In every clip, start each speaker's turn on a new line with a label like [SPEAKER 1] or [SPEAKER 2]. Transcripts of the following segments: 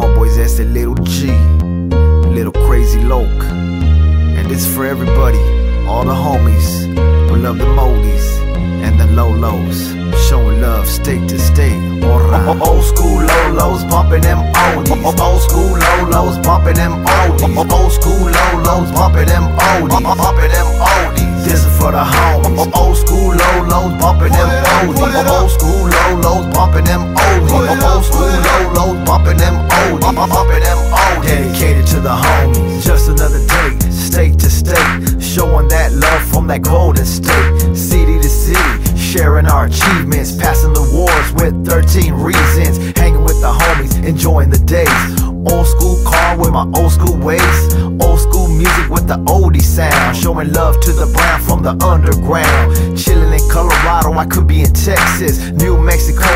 [SPEAKER 1] homeboy's that's that little G, little crazy loc. And it's for everybody, all the homies who love the moldies and the lolos. Showing love state to state, alright. Oh, old school lolos bumping them oldies. Oh, old school lolos bumping them oldies. Old school lolos bumping them oldies. Bumping them oldies. This is for the homies. Old school lolos bumping them oldies. Old school lolos bumping them oldies. Old school lolos oldies. Dedicated to the homies. Just another day, state to state. Showing that love from that golden state. City to city, sharing our achievements. Passing the wars with 13 reasons. Hanging with the homies, enjoying the days. Old school car with my old school ways. Old school music with the oldie sound. Showing love to the brown from the underground. Chilling in Colorado, I could be in Texas. New Mexico,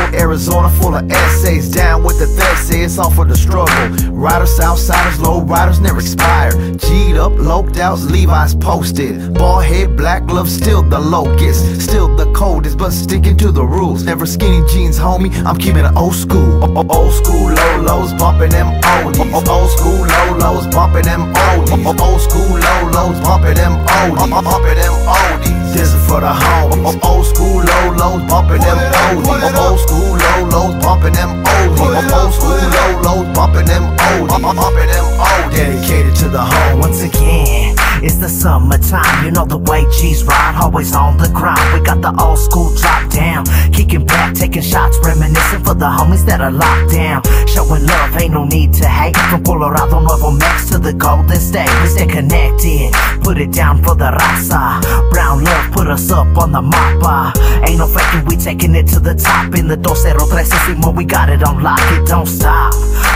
[SPEAKER 1] Arizona, essays. Down with the say it's all for the struggle. Riders, outsiders, low riders never expire. G'd up, loped out, Levi's posted. Ball head, black glove, still the locust. Still the coldest, but sticking to the rules. Never skinny jeans, homie. I'm keeping it old school. Old school low lows, bumping them oldies. Old school low lows, bumping them oldies. Old school lolos, bumping them oldies. Bumping them oldies. Is for the home. O- Old school lolos, bumping them oldies. O- Old school lolos, bumping them oldies. O- Old school lolos, bumping them oldies. Bumping them oldies. Dedicated to the home.
[SPEAKER 2] Once again, it's the summertime. You know the way G's ride, always on the grind. We got the old school drop down, kicking back, taking shots, reminiscing for the homies that are locked down. Showing love, ain't no need to hate. From Colorado, Nuevo Mex to the Golden State, we stay connected. Put it down for the raza. Brown love put us up on the mapa. Ain't no faking, we taking it to the top. In the 203 when we got it on lock, it don't stop.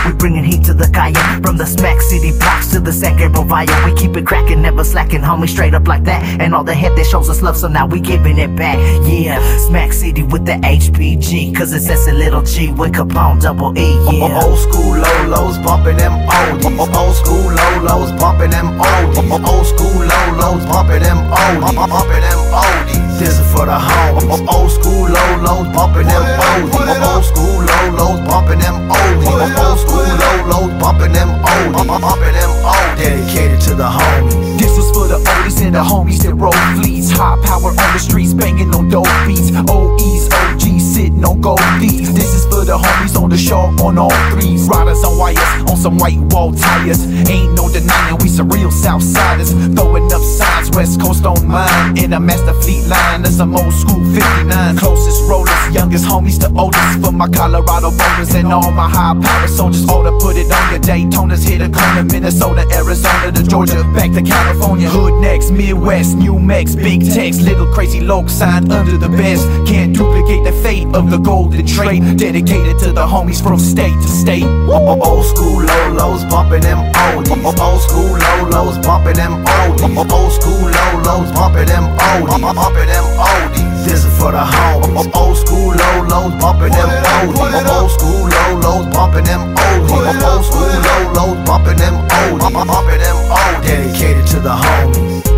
[SPEAKER 2] We bringing heat to the calle, from the smack city blocks to the San Gabriel. We keep it cracking, never slacking, homie, straight up like that. And all the head that shows us love, so now we giving it back. Yeah, smack city with the HPG, cause it says a little G with Capone double E. Yeah.
[SPEAKER 1] Old school lolos bumping them oldies. Old school lolos bumping them oldies. Old school lolos bumping them oldies. Bumping them oldies. This is for the home. Old school lolos bumping them oldies. Old school lolos bumping them oldies. Old school lolos bumping them oldies. Bumping them oldies. Dedicated to the homies.
[SPEAKER 3] This was for the oldies and the homies that roll fleets. High power on the streets, banging on dope beats. OEs, OGs, sitting on gold thieves. This is for the homies on the show on all threes. Riders on wires, some white wall tires. Ain't no denying we some real Southsiders. Throwing up signs, West Coast on mine. In a master fleet line, that's some old school 59. Closest rollers, youngest homies to oldest. For my Colorado voters and all my high power soldiers. Order put it on your Daytona's hit a corner. Minnesota, Arizona to Georgia, back to California. Hood Midwest, New Mex, Big Tex, little crazy loc signed under the best. Can't duplicate the fate of the golden trade. Dedicated to the homies from state to state.
[SPEAKER 1] Old school lolos bumping them oldies. Old school lolos bumping them oldies. Old school lolos bumping them oldies. Bumping them oldies. This is for the home. Old school lolos bumping them oldies. Old school lolos bumping them oldies. Old school lolos bumping them oldies. Bumping them oldies. Dedicated to the homies.